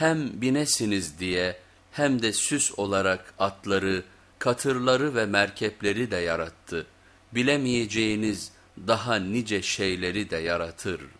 hem binesiniz diye hem de süs olarak atları, katırları ve merkepleri de yarattı. Bilemeyeceğiniz daha nice şeyleri de yaratır.''